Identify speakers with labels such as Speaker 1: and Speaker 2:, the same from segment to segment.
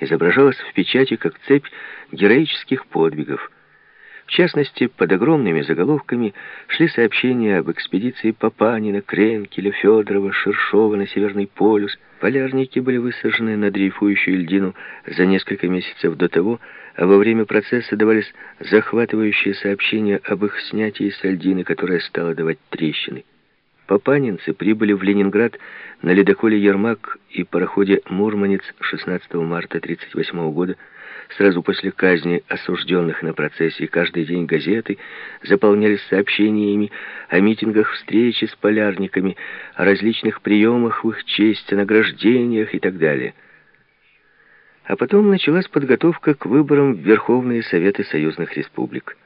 Speaker 1: изображалась в печати как цепь героических подвигов. В частности, под огромными заголовками шли сообщения об экспедиции Папанина, Кренкеля, Федорова, Шершова на Северный полюс. Полярники были высажены на дрейфующую льдину за несколько месяцев до того, а во время процесса давались захватывающие сообщения об их снятии с льдины, которая стала давать трещины. Папанинцы прибыли в Ленинград на ледоколе «Ермак» и пароходе «Мурманец» 16 марта 1938 года, сразу после казни осужденных на процессе, каждый день газеты заполнялись сообщениями о митингах встречи с полярниками, о различных приемах в их честь, о награждениях и так далее. А потом началась подготовка к выборам в Верховные Советы Союзных Республик.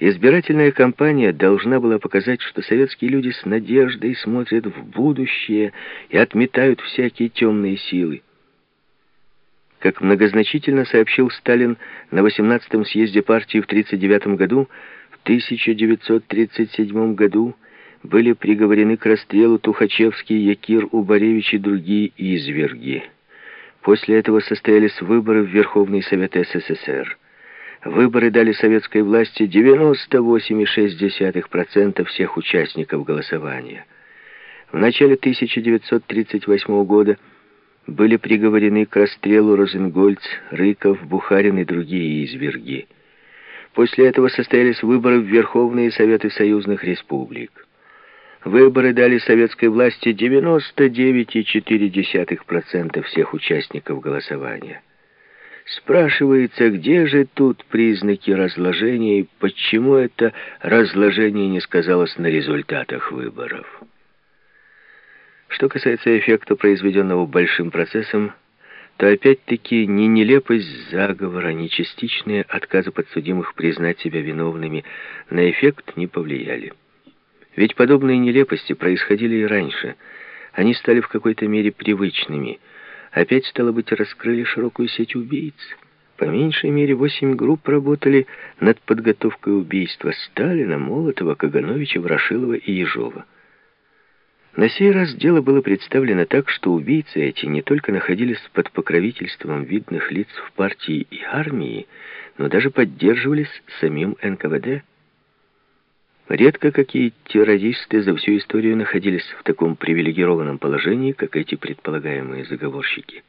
Speaker 1: Избирательная кампания должна была показать, что советские люди с надеждой смотрят в будущее и отметают всякие темные силы. Как многозначительно сообщил Сталин на 18-м съезде партии в 1939 году, в 1937 году были приговорены к расстрелу Тухачевский, Якир, Убаревич и другие изверги. После этого состоялись выборы в Верховный Совет СССР. Выборы дали советской власти 98,6% всех участников голосования. В начале 1938 года были приговорены к расстрелу Розенгольц, Рыков, Бухарин и другие изверги. После этого состоялись выборы в Верховные Советы Союзных Республик. Выборы дали советской власти 99,4% всех участников голосования. Спрашивается, где же тут признаки разложения и почему это разложение не сказалось на результатах выборов. Что касается эффекта, произведенного большим процессом, то опять-таки ни нелепость заговора, ни частичные отказы подсудимых признать себя виновными на эффект не повлияли. Ведь подобные нелепости происходили и раньше. Они стали в какой-то мере привычными – Опять, стало быть, раскрыли широкую сеть убийц. По меньшей мере восемь групп работали над подготовкой убийства Сталина, Молотова, Кагановича, Ворошилова и Ежова. На сей раз дело было представлено так, что убийцы эти не только находились под покровительством видных лиц в партии и армии, но даже поддерживались самим НКВД. Редко какие террористы за всю историю находились в таком привилегированном положении, как эти предполагаемые заговорщики.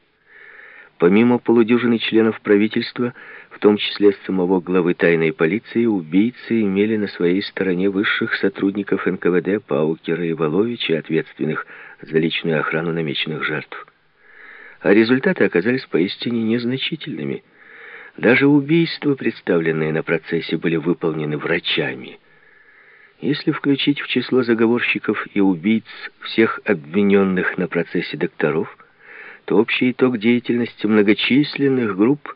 Speaker 1: Помимо полудюжины членов правительства, в том числе самого главы тайной полиции, убийцы имели на своей стороне высших сотрудников НКВД Паукера и Воловича, ответственных за личную охрану намеченных жертв. А результаты оказались поистине незначительными. Даже убийства, представленные на процессе, были выполнены врачами – если включить в число заговорщиков и убийц всех обвиненных на процессе докторов, то общий итог деятельности многочисленных групп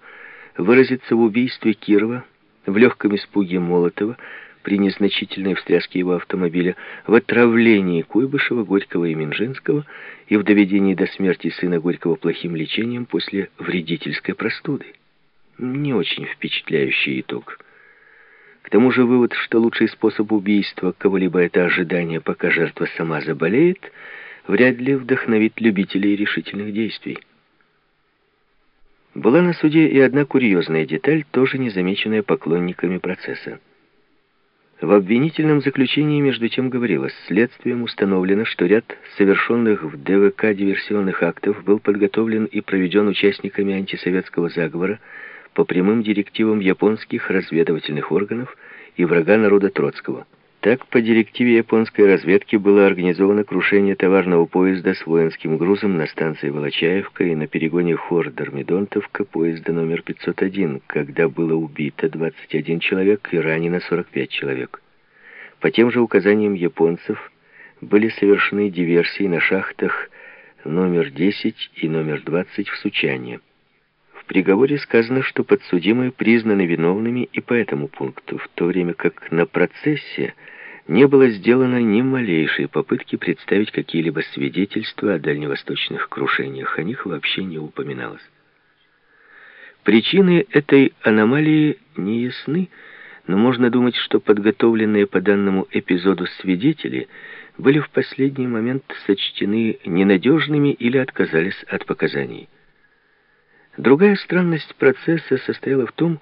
Speaker 1: выразится в убийстве Кирова, в легком испуге Молотова, при незначительной встряске его автомобиля, в отравлении Куйбышева, Горького и Минжинского и в доведении до смерти сына Горького плохим лечением после вредительской простуды. Не очень впечатляющий итог. К тому же вывод, что лучший способ убийства кого-либо это ожидание, пока жертва сама заболеет, вряд ли вдохновит любителей решительных действий. Была на суде и одна курьезная деталь, тоже незамеченная поклонниками процесса. В обвинительном заключении между тем говорилось, следствием установлено, что ряд совершенных в ДВК диверсионных актов был подготовлен и проведен участниками антисоветского заговора, по прямым директивам японских разведывательных органов и врага народа Троцкого. Так, по директиве японской разведки было организовано крушение товарного поезда с воинским грузом на станции Волочаевка и на перегоне Хор-Дормидонтовка поезда номер 501, когда было убито 21 человек и ранено 45 человек. По тем же указаниям японцев были совершены диверсии на шахтах номер 10 и номер 20 в Сучане. В приговоре сказано, что подсудимые признаны виновными и по этому пункту, в то время как на процессе не было сделано ни малейшей попытки представить какие-либо свидетельства о дальневосточных крушениях. О них вообще не упоминалось. Причины этой аномалии не ясны, но можно думать, что подготовленные по данному эпизоду свидетели были в последний момент сочтены ненадежными или отказались от показаний. Другая странность процесса состояла в том,